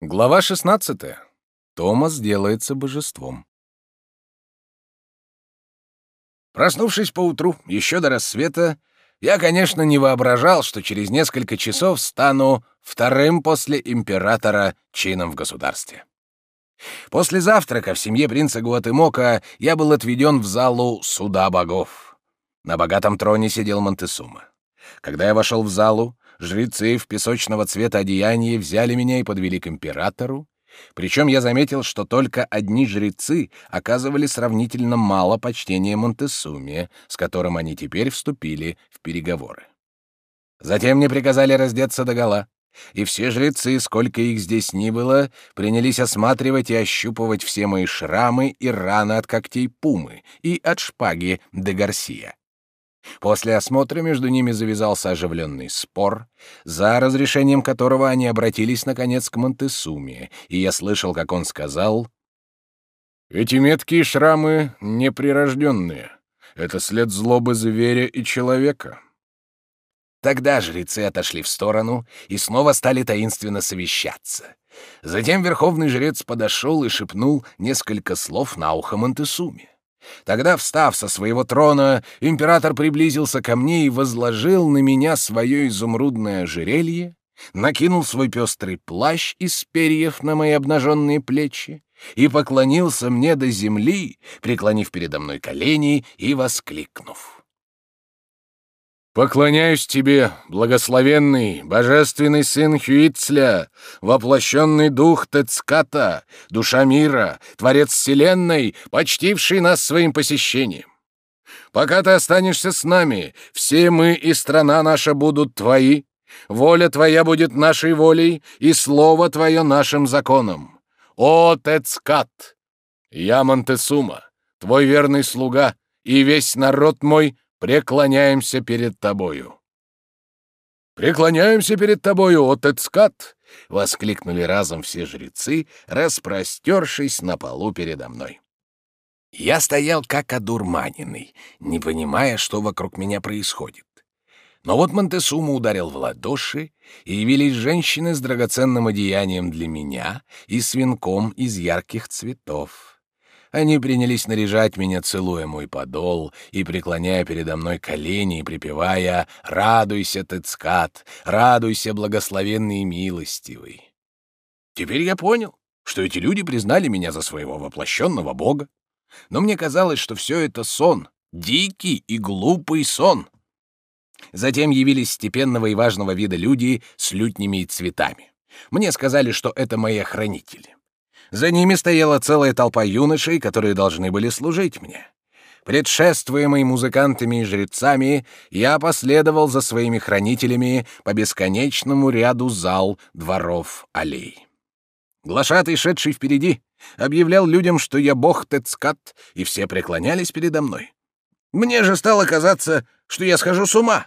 Глава 16. Томас делается божеством. Проснувшись поутру, еще до рассвета, я, конечно, не воображал, что через несколько часов стану вторым после императора чином в государстве. После завтрака в семье принца Гуатемока я был отведен в залу суда богов. На богатом троне сидел Монтесума. Когда я вошел в залу, жрецы в песочного цвета одеянии взяли меня и подвели к императору, причем я заметил, что только одни жрецы оказывали сравнительно мало почтения Монтесуме, с которым они теперь вступили в переговоры. Затем мне приказали раздеться догола, и все жрецы, сколько их здесь ни было, принялись осматривать и ощупывать все мои шрамы и раны от когтей пумы и от шпаги де Гарсия. После осмотра между ними завязался оживленный спор, за разрешением которого они обратились, наконец, к Монтесуме, и я слышал, как он сказал... «Эти меткие шрамы неприрожденные. Это след злобы зверя и человека». Тогда жрецы отошли в сторону и снова стали таинственно совещаться. Затем верховный жрец подошел и шепнул несколько слов на ухо Монтесуме. Тогда, встав со своего трона, император приблизился ко мне и возложил на меня свое изумрудное ожерелье, накинул свой пестрый плащ из перьев на мои обнаженные плечи и поклонился мне до земли, преклонив передо мной колени и воскликнув. Поклоняюсь тебе, благословенный, божественный сын Хюицля, воплощенный дух Тецката, душа мира, творец вселенной, почтивший нас своим посещением. Пока ты останешься с нами, все мы и страна наша будут твои, воля твоя будет нашей волей, и слово твое нашим законом. О, Тецкат! Я Монтесума, твой верный слуга, и весь народ мой — преклоняемся перед тобою». «Преклоняемся перед тобою, о Тецкат!» — воскликнули разом все жрецы, распростершись на полу передо мной. Я стоял как одурманенный, не понимая, что вокруг меня происходит. Но вот Монтесума ударил в ладоши, и явились женщины с драгоценным одеянием для меня и с венком из ярких цветов. Они принялись наряжать меня, целуя мой подол и преклоняя передо мной колени и припевая «Радуйся, Тецкат! Радуйся, благословенный и милостивый!» Теперь я понял, что эти люди признали меня за своего воплощенного бога. Но мне казалось, что все это сон, дикий и глупый сон. Затем явились степенного и важного вида люди с лютнями и цветами. Мне сказали, что это мои охранители. За ними стояла целая толпа юношей, которые должны были служить мне. Предшествуемый музыкантами и жрецами, я последовал за своими хранителями по бесконечному ряду зал, дворов, аллей. Глашатый, шедший впереди, объявлял людям, что я бог Тецкат, и все преклонялись передо мной. Мне же стало казаться, что я схожу с ума.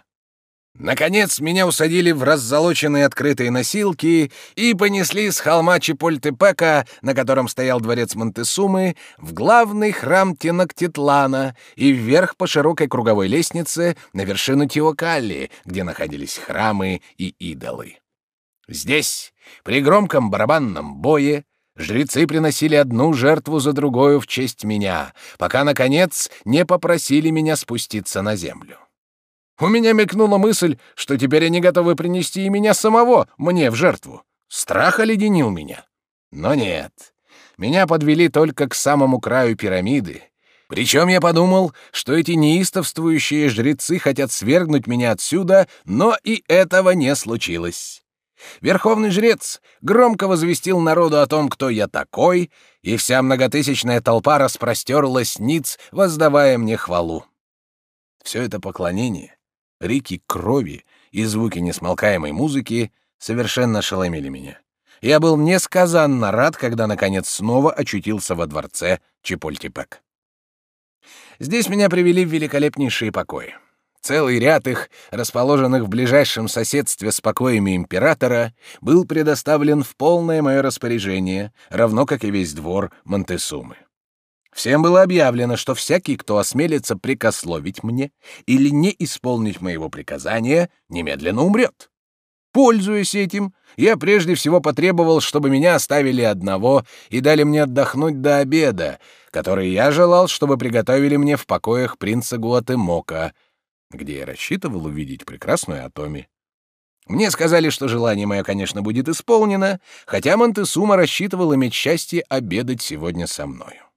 Наконец меня усадили в раззолоченные открытые носилки и понесли с холма Чепольтепека, на котором стоял дворец Монтесумы, в главный храм Тенактитлана и вверх по широкой круговой лестнице на вершину Теокалли, где находились храмы и идолы. Здесь, при громком барабанном бое, жрецы приносили одну жертву за другую в честь меня, пока, наконец, не попросили меня спуститься на землю. У меня мелькнула мысль, что теперь они готовы принести и меня самого мне в жертву. Страх оледенил меня. Но нет. Меня подвели только к самому краю пирамиды. Причем я подумал, что эти неистовствующие жрецы хотят свергнуть меня отсюда, но и этого не случилось. Верховный жрец громко возвестил народу о том, кто я такой, и вся многотысячная толпа распростерлась ниц, воздавая мне хвалу. Все это поклонение рики крови и звуки несмолкаемой музыки совершенно ошеломили меня. Я был несказанно рад, когда, наконец, снова очутился во дворце Чепольтепек. Здесь меня привели в великолепнейшие покои. Целый ряд их, расположенных в ближайшем соседстве с покоями императора, был предоставлен в полное мое распоряжение, равно как и весь двор Монтесумы. Всем было объявлено, что всякий, кто осмелится прикословить мне или не исполнить моего приказания, немедленно умрет. Пользуясь этим, я прежде всего потребовал, чтобы меня оставили одного и дали мне отдохнуть до обеда, который я желал, чтобы приготовили мне в покоях принца Гуатемока, где я рассчитывал увидеть прекрасную Атоми. Мне сказали, что желание мое, конечно, будет исполнено, хотя Монтесума рассчитывал иметь счастье обедать сегодня со мною.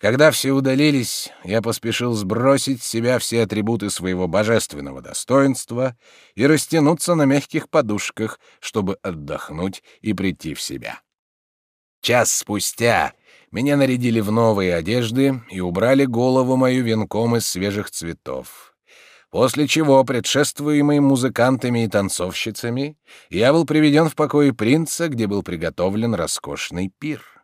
Когда все удалились, я поспешил сбросить с себя все атрибуты своего божественного достоинства и растянуться на мягких подушках, чтобы отдохнуть и прийти в себя. Час спустя меня нарядили в новые одежды и убрали голову мою венком из свежих цветов. После чего, предшествуемый музыкантами и танцовщицами, я был приведен в покои принца, где был приготовлен роскошный пир.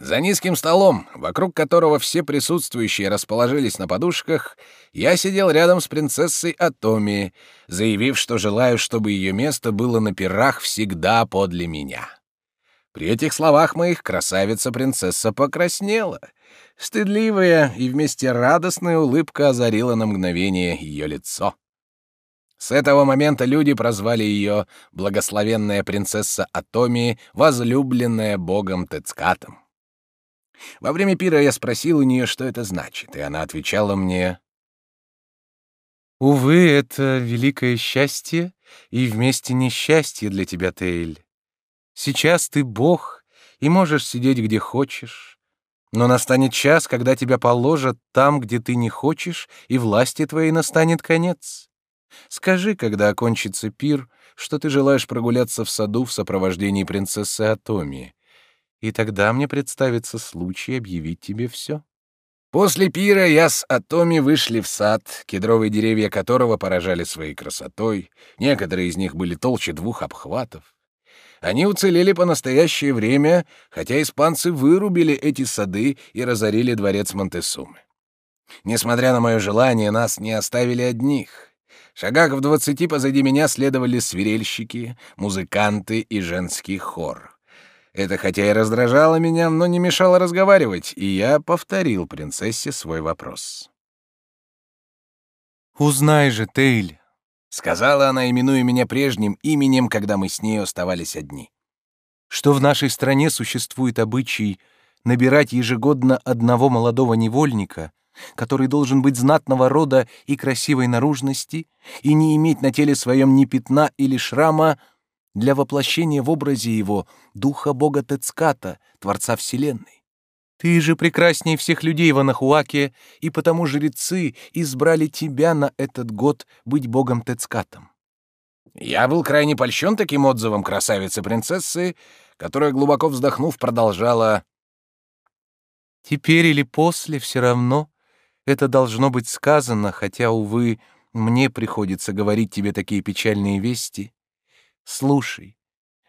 За низким столом, вокруг которого все присутствующие расположились на подушках, я сидел рядом с принцессой Атоми, заявив, что желаю, чтобы ее место было на пирах всегда подле меня. При этих словах моих красавица-принцесса покраснела. Стыдливая и вместе радостная улыбка озарила на мгновение ее лицо. С этого момента люди прозвали ее «благословенная принцесса Атоми, возлюбленная богом Тецкатом». Во время пира я спросил у нее, что это значит, и она отвечала мне... «Увы, это великое счастье и вместе несчастье для тебя, Тейль. Сейчас ты бог и можешь сидеть где хочешь, но настанет час, когда тебя положат там, где ты не хочешь, и власти твоей настанет конец. Скажи, когда окончится пир, что ты желаешь прогуляться в саду в сопровождении принцессы Атомии, и тогда мне представится случай объявить тебе все. После пира я с Атоми вышли в сад, кедровые деревья которого поражали своей красотой, некоторые из них были толще двух обхватов. Они уцелели по настоящее время, хотя испанцы вырубили эти сады и разорили дворец Монтесумы. Несмотря на мое желание, нас не оставили одних. Шагах в двадцати позади меня следовали свирельщики, музыканты и женский хор. Это хотя и раздражало меня, но не мешало разговаривать, и я повторил принцессе свой вопрос. «Узнай же, Тейль», — сказала она, именуя меня прежним именем, когда мы с ней оставались одни, «что в нашей стране существует обычай набирать ежегодно одного молодого невольника, который должен быть знатного рода и красивой наружности и не иметь на теле своем ни пятна или шрама, для воплощения в образе его духа бога Тецката, Творца Вселенной. Ты же прекрасней всех людей в Анахуаке, и потому жрецы избрали тебя на этот год быть богом Тецкатом. Я был крайне польщен таким отзывом красавицы-принцессы, которая, глубоко вздохнув, продолжала «Теперь или после все равно это должно быть сказано, хотя, увы, мне приходится говорить тебе такие печальные вести. Слушай,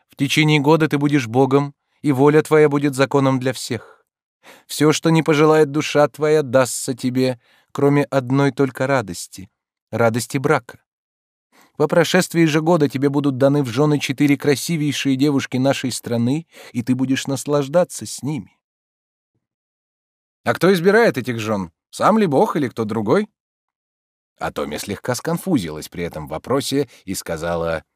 в течение года ты будешь Богом, и воля твоя будет законом для всех. Все, что не пожелает душа твоя, дастся тебе, кроме одной только радости — радости брака. По прошествии же года тебе будут даны в жены четыре красивейшие девушки нашей страны, и ты будешь наслаждаться с ними. А кто избирает этих жен? Сам ли Бог или кто другой? А Томи слегка сконфузилась при этом вопросе и сказала —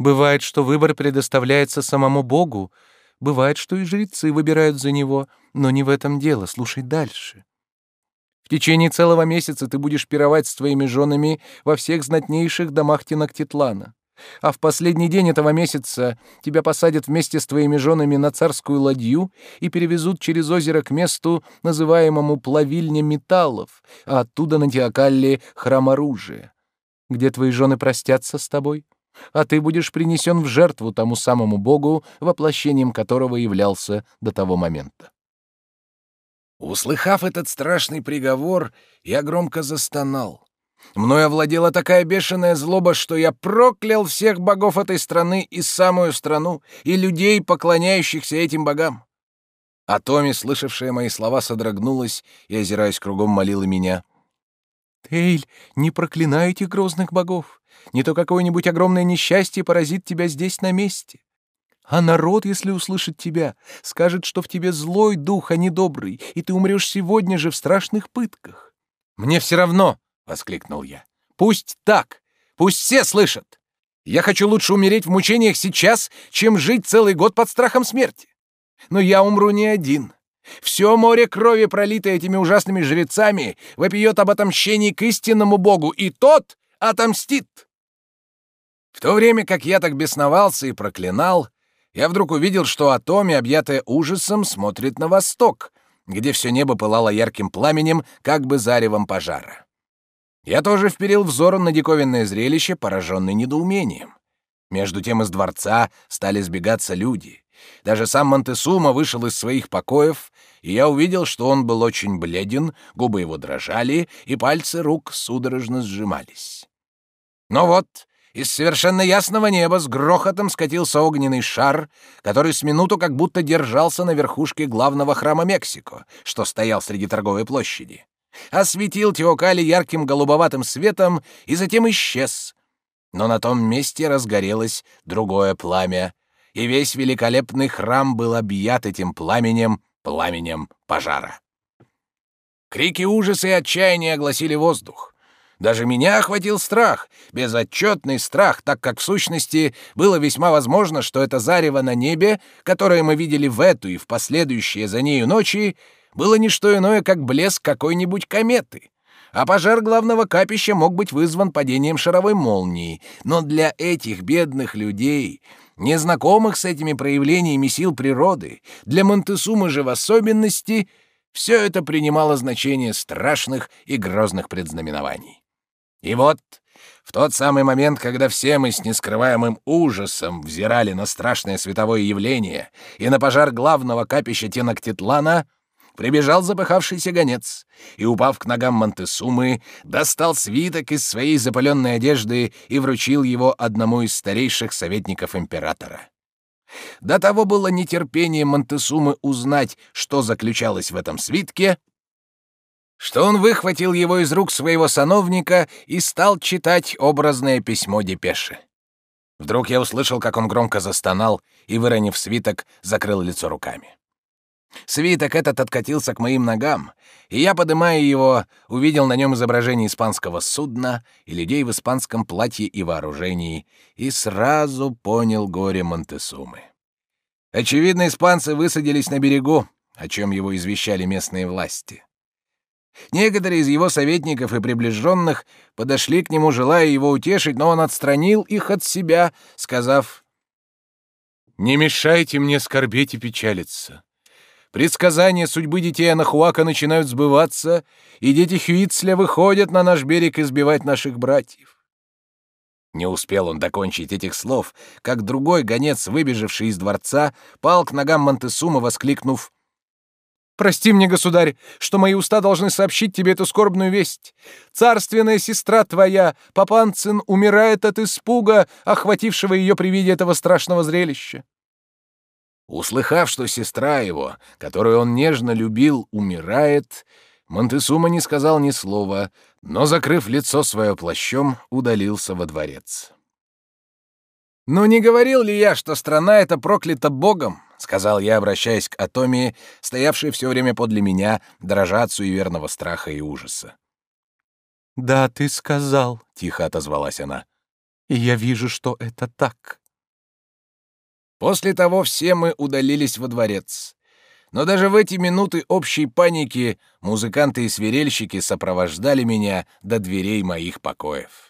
Бывает, что выбор предоставляется самому Богу, бывает, что и жрецы выбирают за него, но не в этом дело, слушай дальше. В течение целого месяца ты будешь пировать с твоими женами во всех знатнейших домах Тенактитлана. А в последний день этого месяца тебя посадят вместе с твоими женами на царскую ладью и перевезут через озеро к месту, называемому плавильня металлов, а оттуда на Теокалле храм оружия. Где твои жены простятся с тобой? А ты будешь принесен в жертву тому самому Богу, воплощением которого являлся до того момента. Услыхав этот страшный приговор, я громко застонал. Мною овладела такая бешеная злоба, что я проклял всех богов этой страны и самую страну, и людей, поклоняющихся этим богам. А Томи, слышавшая мои слова, содрогнулась и, озираясь кругом, молила меня. «Тейль, не проклинай этих грозных богов не то какое-нибудь огромное несчастье поразит тебя здесь на месте. А народ, если услышит тебя, скажет, что в тебе злой дух, а не добрый, и ты умрешь сегодня же в страшных пытках. «Мне все равно!» — воскликнул я. «Пусть так! Пусть все слышат! Я хочу лучше умереть в мучениях сейчас, чем жить целый год под страхом смерти. Но я умру не один. Все море крови, пролитое этими ужасными жрецами, вопиет об отомщении к истинному Богу, и тот отомстит. В то время как я так бесновался и проклинал, я вдруг увидел, что Атоми, объятая ужасом, смотрит на восток, где все небо пылало ярким пламенем, как бы заревом пожара. Я тоже вперил взор на диковинное зрелище, пораженный недоумением. Между тем из дворца стали сбегаться люди. Даже сам Монтесума вышел из своих покоев, и я увидел, что он был очень бледен, губы его дрожали, и пальцы рук судорожно сжимались. Но вот из совершенно ясного неба с грохотом скатился огненный шар, который с минуту как будто держался на верхушке главного храма Мексико, что стоял среди торговой площади. Осветил Теокали ярким голубоватым светом и затем исчез. Но на том месте разгорелось другое пламя, и весь великолепный храм был объят этим пламенем, пламенем пожара. Крики ужаса и отчаяния огласили воздух. Даже меня охватил страх, безотчетный страх, так как в сущности было весьма возможно, что это зарево на небе, которое мы видели в эту и в последующие за нею ночи, было не что иное, как блеск какой-нибудь кометы. А пожар главного капища мог быть вызван падением шаровой молнии. Но для этих бедных людей, незнакомых с этими проявлениями сил природы, для Монтесумы же в особенности, все это принимало значение страшных и грозных предзнаменований. И вот в тот самый момент, когда все мы с нескрываемым ужасом взирали на страшное световое явление и на пожар главного капища Тенактитлана, прибежал запыхавшийся гонец и, упав к ногам Монтесумы, достал свиток из своей запаленной одежды и вручил его одному из старейших советников императора. До того было нетерпение Монтесумы узнать, что заключалось в этом свитке, что он выхватил его из рук своего сановника и стал читать образное письмо депеши. Вдруг я услышал, как он громко застонал и, выронив свиток, закрыл лицо руками. Свиток этот откатился к моим ногам, и я, подымая его, увидел на нем изображение испанского судна и людей в испанском платье и вооружении, и сразу понял горе Монтесумы. Очевидно, испанцы высадились на берегу, о чем его извещали местные власти. Некоторые из его советников и приближенных подошли к нему, желая его утешить, но он отстранил их от себя, сказав, «Не мешайте мне скорбеть и печалиться. Предсказания судьбы детей Анахуака начинают сбываться, и дети Хюицля выходят на наш берег избивать наших братьев». Не успел он докончить этих слов, как другой гонец, выбежавший из дворца, пал к ногам Монтесума, воскликнув Прости мне, государь, что мои уста должны сообщить тебе эту скорбную весть. Царственная сестра твоя, Папанцин, умирает от испуга, охватившего ее при виде этого страшного зрелища. Услыхав, что сестра его, которую он нежно любил, умирает, Монтесума не сказал ни слова, но, закрыв лицо свое плащом, удалился во дворец. «Ну не говорил ли я, что страна эта проклята Богом?» — сказал я, обращаясь к Атомии, стоявшей все время подле меня, дрожа от суеверного страха и ужаса. «Да, ты сказал», — тихо отозвалась она. «И я вижу, что это так». После того все мы удалились во дворец. Но даже в эти минуты общей паники музыканты и свирельщики сопровождали меня до дверей моих покоев.